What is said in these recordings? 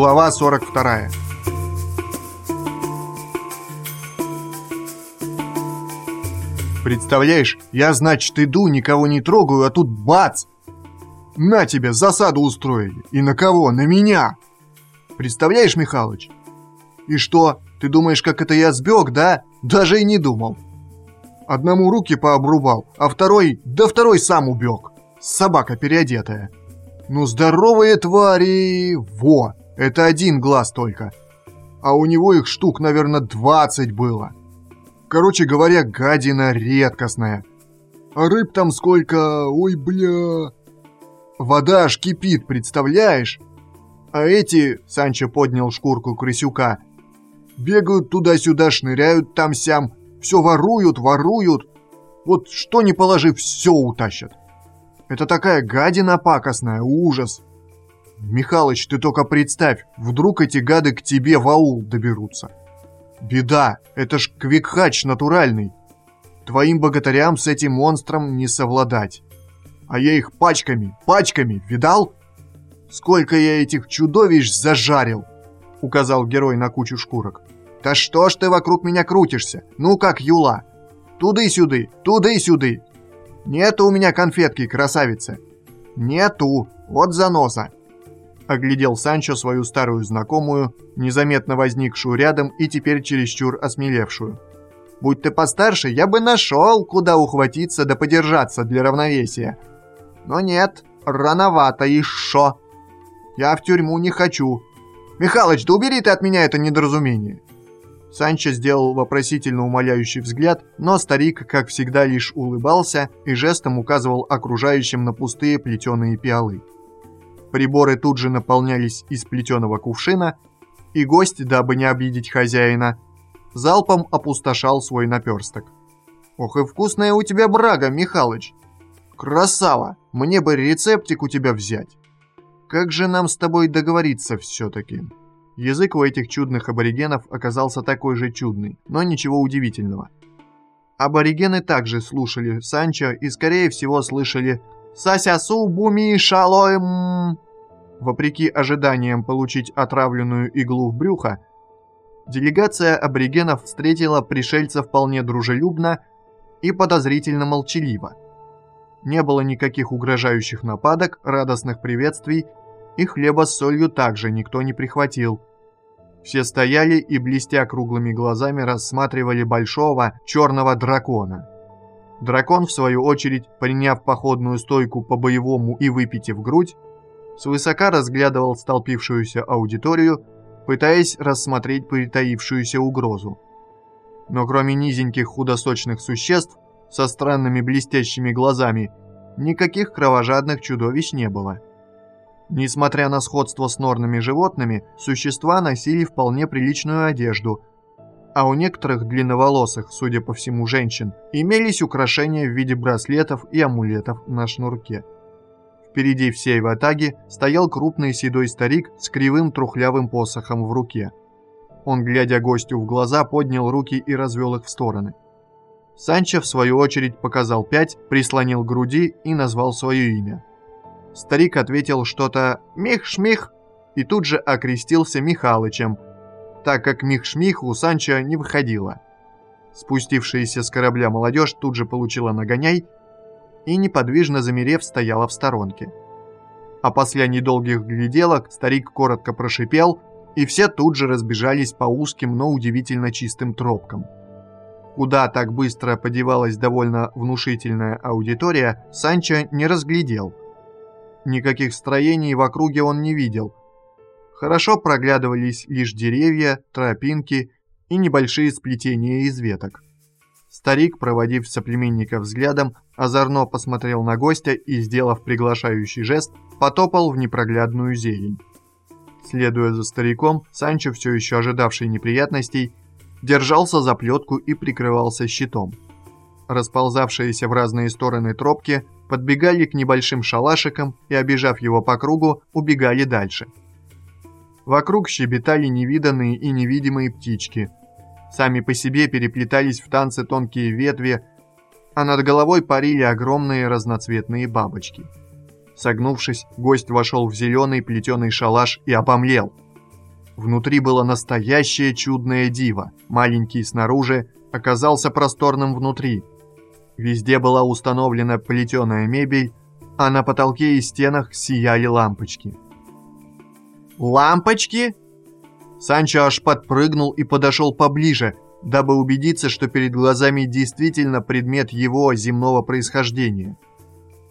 Глава 42 Представляешь, я, значит, иду, никого не трогаю, а тут бац! На тебе, засаду устроили. И на кого? На меня! Представляешь, Михалыч? И что, ты думаешь, как это я сбег, да? Даже и не думал. Одному руки пообрубал, а второй, да второй сам убег. Собака переодетая. Ну, здоровые твари! Во! Это один глаз только. А у него их штук, наверное, 20 было. Короче говоря, гадина редкостная. А рыб там сколько... Ой, бля... Вода аж кипит, представляешь? А эти, Санчо поднял шкурку крысюка, бегают туда-сюда, шныряют там-сям, все воруют, воруют. Вот что не положи, все утащат. Это такая гадина пакостная, ужас. Михалыч, ты только представь, вдруг эти гады к тебе в аул доберутся. Беда, это ж квикхач натуральный. Твоим богатырям с этим монстром не совладать. А я их пачками, пачками, видал? Сколько я этих чудовищ зажарил, указал герой на кучу шкурок. Да что ж ты вокруг меня крутишься? Ну как юла. Туды-сюды, туды-сюды. Нету у меня конфетки, красавица. Нету, вот заноса оглядел Санчо свою старую знакомую, незаметно возникшую рядом и теперь чересчур осмелевшую. «Будь ты постарше, я бы нашел, куда ухватиться да подержаться для равновесия. Но нет, рановато еще. Я в тюрьму не хочу. Михалыч, да убери ты от меня это недоразумение!» Санчо сделал вопросительно умоляющий взгляд, но старик, как всегда, лишь улыбался и жестом указывал окружающим на пустые плетеные пиалы. Приборы тут же наполнялись из плетеного кувшина, и гость, дабы не обидеть хозяина, залпом опустошал свой наперсток. «Ох и вкусная у тебя брага, Михалыч! Красава! Мне бы рецептик у тебя взять! Как же нам с тобой договориться все-таки?» Язык у этих чудных аборигенов оказался такой же чудный, но ничего удивительного. Аборигены также слушали Санчо и, скорее всего, слышали Сасясу буми шалоем. Вопреки ожиданиям получить отравленную иглу в брюхо, делегация аборигенов встретила пришельца вполне дружелюбно и подозрительно молчаливо. Не было никаких угрожающих нападок, радостных приветствий, и хлеба с солью также никто не прихватил. Все стояли и, блестя круглыми глазами, рассматривали большого черного дракона – Дракон, в свою очередь, приняв походную стойку по-боевому и выпитив грудь, свысока разглядывал столпившуюся аудиторию, пытаясь рассмотреть притаившуюся угрозу. Но кроме низеньких худосочных существ со странными блестящими глазами, никаких кровожадных чудовищ не было. Несмотря на сходство с норными животными, существа носили вполне приличную одежду – а у некоторых длинноволосых, судя по всему женщин, имелись украшения в виде браслетов и амулетов на шнурке. Впереди всей ватаги стоял крупный седой старик с кривым трухлявым посохом в руке. Он, глядя гостю в глаза, поднял руки и развел их в стороны. Санчо, в свою очередь, показал пять, прислонил к груди и назвал свое имя. Старик ответил что-то «Мих-шмих» и тут же окрестился Михалычем – так как Мих-Шмих у Санчо не выходила. Спустившаяся с корабля молодежь тут же получила нагоняй и, неподвижно замерев, стояла в сторонке. А после недолгих гляделок старик коротко прошипел, и все тут же разбежались по узким, но удивительно чистым тропкам. Куда так быстро подевалась довольно внушительная аудитория, Санчо не разглядел. Никаких строений в округе он не видел – Хорошо проглядывались лишь деревья, тропинки и небольшие сплетения из веток. Старик, проводив соплеменника взглядом, озорно посмотрел на гостя и, сделав приглашающий жест, потопал в непроглядную зелень. Следуя за стариком, Санчо, все еще ожидавший неприятностей, держался за плетку и прикрывался щитом. Расползавшиеся в разные стороны тропки подбегали к небольшим шалашикам и, обижав его по кругу, убегали дальше – Вокруг щебетали невиданные и невидимые птички. Сами по себе переплетались в танце тонкие ветви, а над головой парили огромные разноцветные бабочки. Согнувшись, гость вошел в зеленый плетеный шалаш и обомлел. Внутри было настоящее чудное диво. Маленький снаружи оказался просторным внутри. Везде была установлена плетеная мебель, а на потолке и стенах сияли лампочки. «Лампочки?» Санчо аж подпрыгнул и подошел поближе, дабы убедиться, что перед глазами действительно предмет его земного происхождения.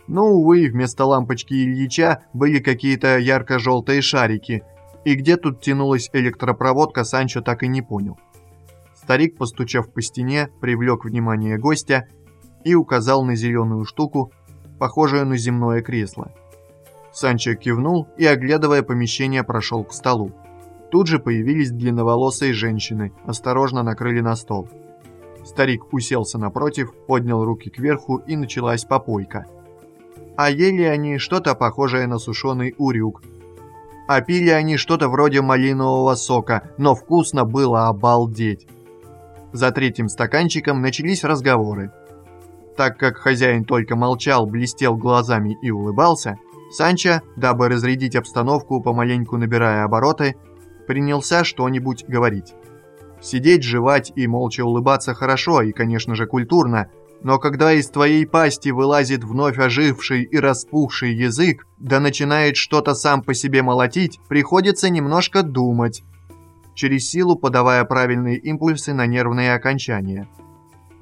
Но, увы, вместо лампочки Ильича были какие-то ярко-желтые шарики – и где тут тянулась электропроводка, Санчо так и не понял. Старик, постучав по стене, привлек внимание гостя и указал на зеленую штуку, похожую на земное кресло. Санчо кивнул и, оглядывая помещение, прошел к столу. Тут же появились длинноволосые женщины, осторожно накрыли на стол. Старик уселся напротив, поднял руки кверху и началась попойка. А ели они что-то похожее на сушеный урюк, а пили они что-то вроде малинового сока, но вкусно было обалдеть. За третьим стаканчиком начались разговоры. Так как хозяин только молчал, блестел глазами и улыбался, Санчо, дабы разрядить обстановку, помаленьку набирая обороты, принялся что-нибудь говорить. Сидеть, жевать и молча улыбаться хорошо и, конечно же, культурно, но когда из твоей пасти вылазит вновь оживший и распухший язык, да начинает что-то сам по себе молотить, приходится немножко думать, через силу подавая правильные импульсы на нервные окончания.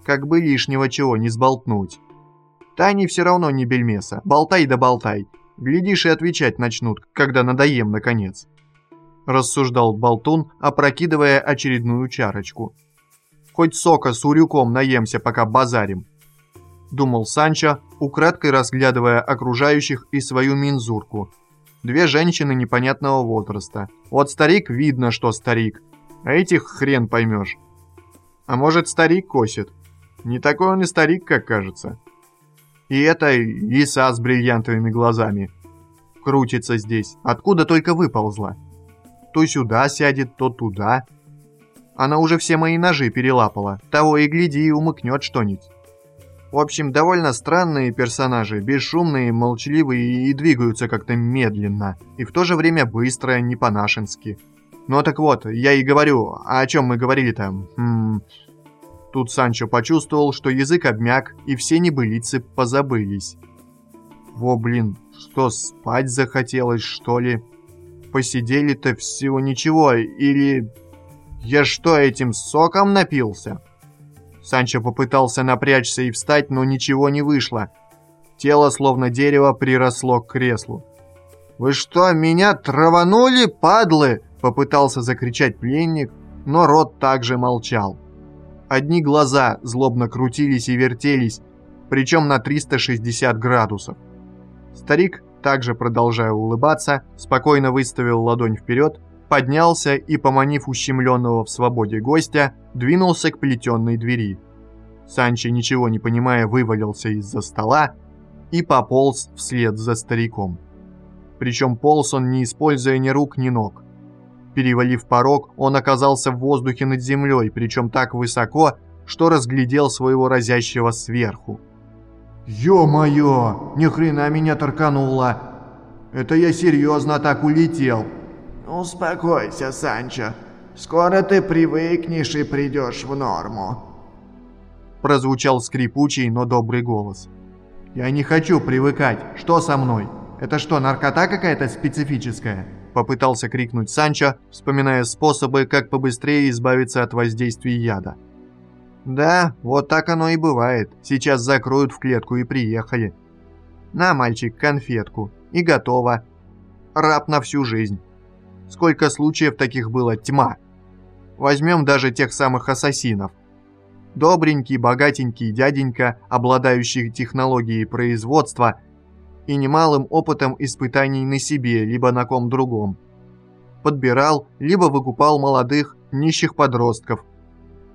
Как бы лишнего чего не сболтнуть. Тани все равно не бельмеса, болтай да болтай. Глядишь и отвечать начнут, когда надоем наконец. Рассуждал болтун, опрокидывая очередную чарочку. Хоть сока с урюком наемся, пока базарим. Думал Санчо, украдкой разглядывая окружающих и свою мензурку. Две женщины непонятного возраста. Вот старик видно, что старик. А этих хрен поймешь. А может старик косит? Не такой он и старик, как кажется. И это лиса с бриллиантовыми глазами. Крутится здесь. Откуда только выползла. То сюда сядет, то туда. Она уже все мои ножи перелапала. Того и гляди, и умыкнет что-нибудь. В общем, довольно странные персонажи, бесшумные, молчаливые и двигаются как-то медленно, и в то же время быстро, не по-нашенски. Ну так вот, я и говорю, а о чем мы говорили-то? Хм... Тут Санчо почувствовал, что язык обмяк, и все небылицы позабылись. Во, блин, что, спать захотелось, что ли? Посидели-то всего ничего, или... Я что, этим соком напился? Санчо попытался напрячься и встать, но ничего не вышло. Тело, словно дерево, приросло к креслу. «Вы что, меня траванули, падлы?» Попытался закричать пленник, но рот также молчал. Одни глаза злобно крутились и вертелись, причем на 360 градусов. Старик, также продолжая улыбаться, спокойно выставил ладонь вперед поднялся и, поманив ущемленного в свободе гостя, двинулся к плетенной двери. Санчо, ничего не понимая, вывалился из-за стола и пополз вслед за стариком. Причем полз он, не используя ни рук, ни ног. Перевалив порог, он оказался в воздухе над землей, причем так высоко, что разглядел своего разящего сверху. «Ё-моё, ни хрена меня торкануло! Это я серьезно так улетел!» «Успокойся, Санчо. Скоро ты привыкнешь и придешь в норму». Прозвучал скрипучий, но добрый голос. «Я не хочу привыкать. Что со мной? Это что, наркота какая-то специфическая?» Попытался крикнуть Санчо, вспоминая способы, как побыстрее избавиться от воздействия яда. «Да, вот так оно и бывает. Сейчас закроют в клетку и приехали. На, мальчик, конфетку. И готово. Раб на всю жизнь». Сколько случаев таких было, тьма. Возьмем даже тех самых ассасинов. Добренький, богатенький дяденька, обладающий технологией производства и немалым опытом испытаний на себе, либо на ком другом. Подбирал, либо выкупал молодых, нищих подростков.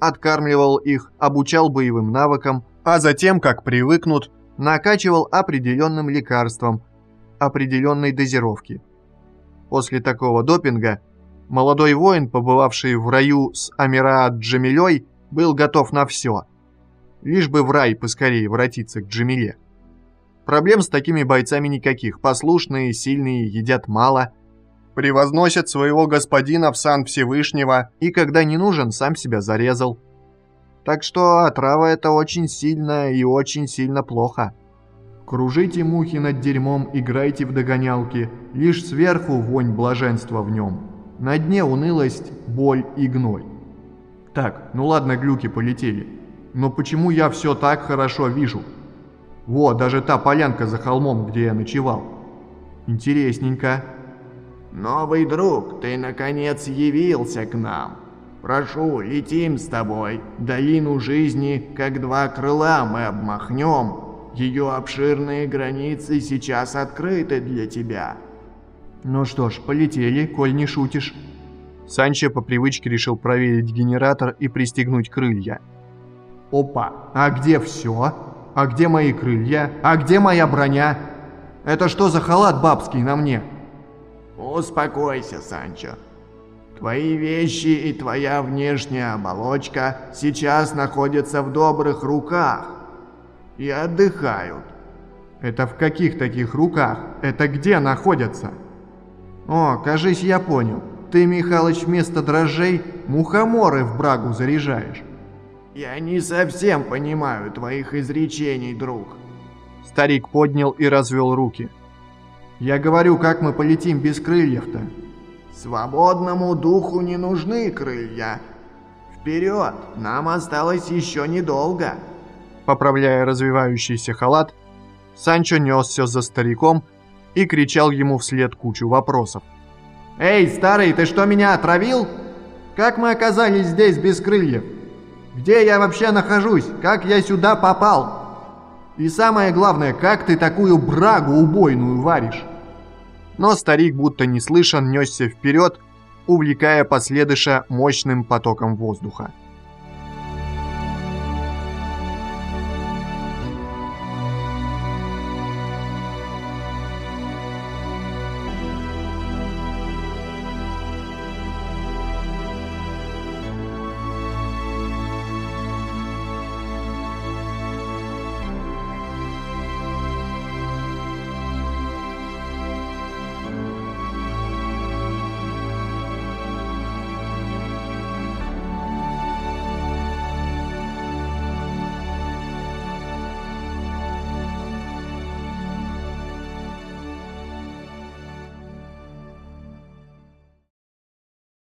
Откармливал их, обучал боевым навыкам, а затем, как привыкнут, накачивал определенным лекарством, определенной дозировки – После такого допинга молодой воин, побывавший в раю с Амираат Джамилей, был готов на все. Лишь бы в рай поскорее воротиться к Джамиле. Проблем с такими бойцами никаких. Послушные, сильные, едят мало. Превозносит своего господина в сан Всевышнего, и когда не нужен, сам себя зарезал. Так что отрава это очень сильно и очень сильно плохо. Кружите мухи над дерьмом, играйте в догонялки, лишь сверху вонь блаженства в нем. На дне унылость, боль и гной. Так, ну ладно, глюки полетели. Но почему я все так хорошо вижу? Во, даже та полянка за холмом, где я ночевал. Интересненько. Новый друг, ты наконец явился к нам. Прошу, летим с тобой. Долину жизни, как два крыла, мы обмахнем. Ее обширные границы сейчас открыты для тебя. Ну что ж, полетели, коль не шутишь. Санчо по привычке решил проверить генератор и пристегнуть крылья. Опа, а где все? А где мои крылья? А где моя броня? Это что за халат бабский на мне? Успокойся, Санчо. Твои вещи и твоя внешняя оболочка сейчас находятся в добрых руках и отдыхают. Это в каких таких руках? Это где находятся? О, кажись, я понял. Ты, Михалыч, вместо дрожжей мухоморы в брагу заряжаешь. Я не совсем понимаю твоих изречений, друг. Старик поднял и развел руки. Я говорю, как мы полетим без крыльев-то? Свободному духу не нужны крылья. Вперед, нам осталось еще недолго. Поправляя развивающийся халат, Санчо несся за стариком и кричал ему вслед кучу вопросов. «Эй, старый, ты что, меня отравил? Как мы оказались здесь без крыльев? Где я вообще нахожусь? Как я сюда попал? И самое главное, как ты такую брагу убойную варишь?» Но старик, будто не слышан, несся вперед, увлекая последыша мощным потоком воздуха.